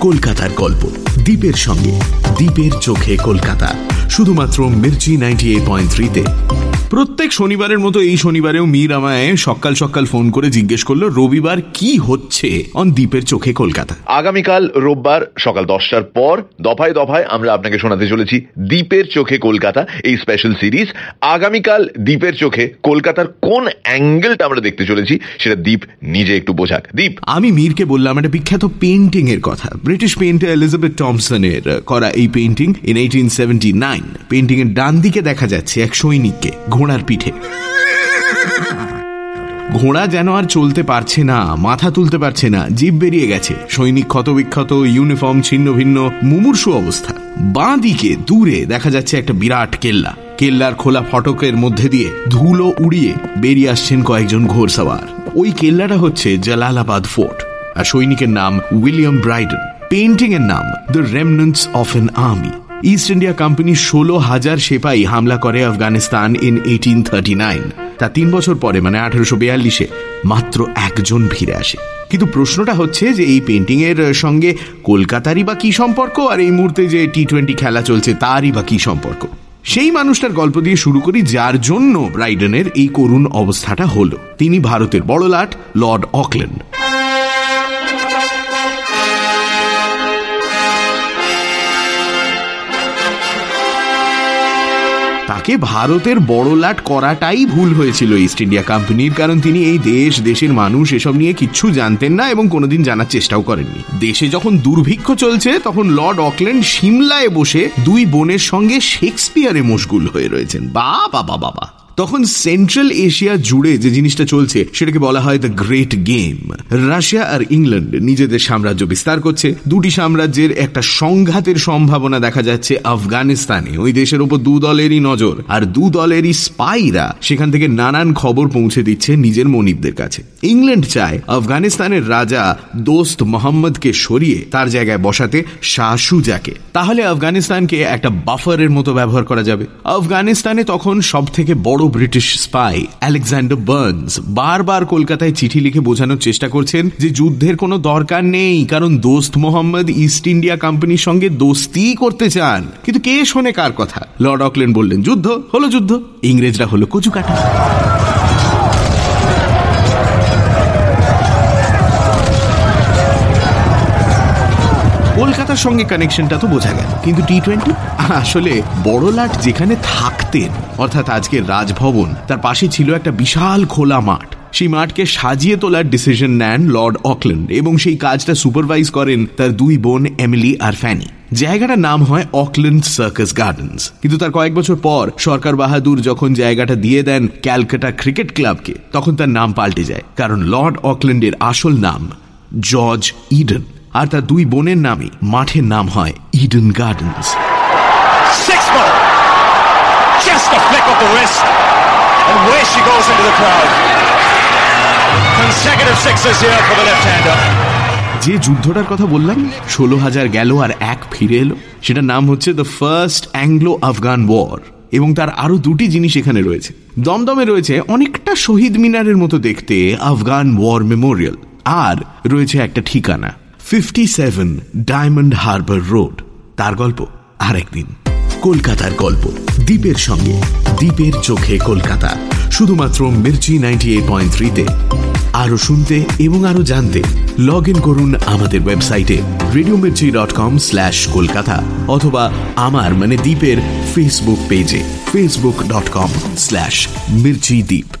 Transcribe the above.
কলকাতার গল্প। দ্বীপের সঙ্গে দ্বীপের চোখে কলকাতা। শুধুমাত্র মির্চি নাইনটি এইট পয়েন্ট থ্রিতে। প্রত্যেক শনিবারের মতো এই শনিবারেও মীর আমায় সকাল সকাল ফোন করে জিজ্ঞেস করল রবিবার কি হচ্ছে অন দ্বীপের চোখে কলকাতা? আগামীকাল রোববার সকাল দশটার পর দফায় দফায় আমরা আপনাকে শোনাতে চলেছি দ্বীপের চোখে কলকাতা এই স্পেশাল সিরিজ আগামীকাল দ্বীপের চোখে কলকাতার কোন অ্যাঙ্গেলটা আমরা দেখতে চলেছি সেটা দ্বীপ নিজে একটু বোঝাক। দ্বীপ। আমি মীরকে বললাম একটা বিখ্যাত পেন্টিং এর কথা ব্রিটিশ পেন্টার এলিজাবেথ টমসনের করা এই painting in eighteen seventy nine ডান দিকে দেখা যাচ্ছে এক সৈনিককে, ঘোড়ার পিঠে। ঘোড়া যেন আর চলতে পারছে না, মাথা তুলতে পারছে না, জীব বেরিয়ে গেছে। সৈনিক ক্ষতবিক্ষত ইউনিফর্ম ছিন্ন ভিন্ন, মুমূর্ষু অবস্থা। বাঁ দিকে, দূরে দেখা যাচ্ছে একটা বিরাট কেল্লা। কেল্লার খোলা ফটকের মধ্যে দিয়ে ধুলো উড়িয়ে বেরিয়ে আসছেন কয়েকজন ঘোড়সাওয়ার। ওই কেল্লাটা হচ্ছে জালালাবাদ ফোর্ট, আর সৈনিকের নাম উইলিয়াম ব্রাইডন। পেন্টিং এর নাম the remnants of an army East India Company ষোলো হাজার সেপাই হামলা করে Afghanistan in eighteen thirty nine তা তিন বছর পরে মানে আঠারোশো বিয়াল্লিশে, মাত্র একজন ফিরে আসে। কিন্তু প্রশ্নটা হচ্ছে যে এই পেন্টিং এর সঙ্গে কলকাতারই বা কি সম্পর্ক? আর এই মুহূর্তে যে টি টোয়েন্টি খেলা চলছে, তারই বা কি সম্পর্ক? সেই মানুষটার গল্প দিয়ে শুরু করি, যার জন্য ব্রাইডেনের এই করুণ অবস্থাটা হলো। তিনি ভারতের বড় লাট লর্ড অকল্যান্ড। তাকে ভারতের বড় লাট করাটাই ভুল হয়েছিল ইস্ট ইন্ডিয়া কোম্পানির কারণ তিনি এই দেশ, দেশের মানুষ, এসব নিয়ে কিচ্ছু জানতেন না এবং কোনোদিন জানার চেষ্টাও করেননি। দেশে যখন দুর্ভিক্ষ চলছে, তখন লর্ড অকল্যান্ড সিমলায় বসে দুই বোনের সঙ্গে শেক্সপিয়ারে মশগুল হয়ে রয়েছেন। বা বাবা বাবা তখন সেন্ট্রাল এশিয়া জুড়ে যে জিনিসটা চলছে, সেটাকে বলা হয় দ্য গ্রেট গেম রাশিয়া আর ইংল্যান্ড নিজেদের সাম্রাজ্য বিস্তার করছে। দুটি সাম্রাজ্যের একটা সংঘাতের সম্ভাবনা দেখা যাচ্ছে আফগানিস্তানে। ওই দেশের উপর দু দলেরই নজর, আর দু দলেরই স্পাইরা সেখান থেকে নানান খবর পৌঁছে দিচ্ছে নিজের মনিবদের কাছে। ইংল্যান্ড চায় আফগানিস্তানের রাজা দোস্ত মোহাম্মদকে সরিয়ে তার জায়গায় বসাতে শাহ সুজাকে তাহলে আফগানিস্তানকে একটা বাফারের মতো ব্যবহার করা যাবে। আফগানিস্তানে তখন সব থেকে বড় ব্রিটিশ স্পাই আলেকজান্ডার বার্নস বারবার কলকাতায় চিঠি লিখে বোঝানোর চেষ্টা করছেন যে যুদ্ধের কোনো দরকার নেই, কারণ দোস্ত মোহাম্মদ ইস্ট ইন্ডিয়া কোম্পানির সঙ্গে দোস্তি করতে চান। কিন্তু কে শোনে কার কথা? লর্ড অকল্যান্ড বললেন, যুদ্ধ হলো যুদ্ধ। ইংরেজরা হলো কচু কলকাতার সঙ্গে কানেকশনটা তো বোঝা গেল। কিন্তু টি টোয়েন্টি আসলে বড় লাট যেখানে থাকতেন, অর্থাৎ আজকের রাজভবন, তার পাশে ছিল একটা বিশাল খোলা মাঠ। সেই মাঠকে সাজিয়ে তোলার ডিসিশন নেন লর্ড অকল্যান্ড এবং সেই কাজটা সুপারভাইজ করেন তার দুই বোন এমিলি আর ফ্যানি জায়গাটার নাম হয় অকল্যান্ড সার্কাস গার্ডেন্স কিন্তু তার কয়েক বছর পর সরকার বাহাদুর যখন জায়গাটা দিয়ে দেন ক্যালকাটা ক্রিকেট ক্লাবকে, তখন তার নাম পাল্টে যায়, কারণ লর্ড অকল্যান্ডের আসল নাম জর্জ ইডেন আর তার দুই বোনের নামে মাঠের নাম হয় Eden Gardens Just a flick of the wrist. And away she goes into the crowd. Consecutive sixes here for the left-hander. যে যুদ্ধটার কথা বললাম ষোলো হাজার গেল আর এক ফিরে এলো সেটার নাম হচ্ছে the first Anglo Afghan war এবং তার আরও দুটি জিনিস এখানে রয়েছে দমদমে রয়েছে অনেকটা শহীদ মিনারের মতো দেখতে আফগান ওয়ার মেমোরিয়াল আর রয়েছে একটা ঠিকানা fifty seven Diamond Harbour road তার গল্প আর একদিন কলকাতার গল্প। দ্বীপের সঙ্গে। দ্বীপের চোখে কলকাতা। শুধুমাত্র মির্চি নাইনটি এইট পয়েন্ট থ্রিতে আরও শুনতে এবং আরও জানতে লগ ইন করুন আমাদের ওয়েবসাইটে radio Mirchi dot com slash Kolkata অথবা আমার মানে দ্বীপের ফেসবুক পেজে Facebook dot com slash Mirchi Dweep.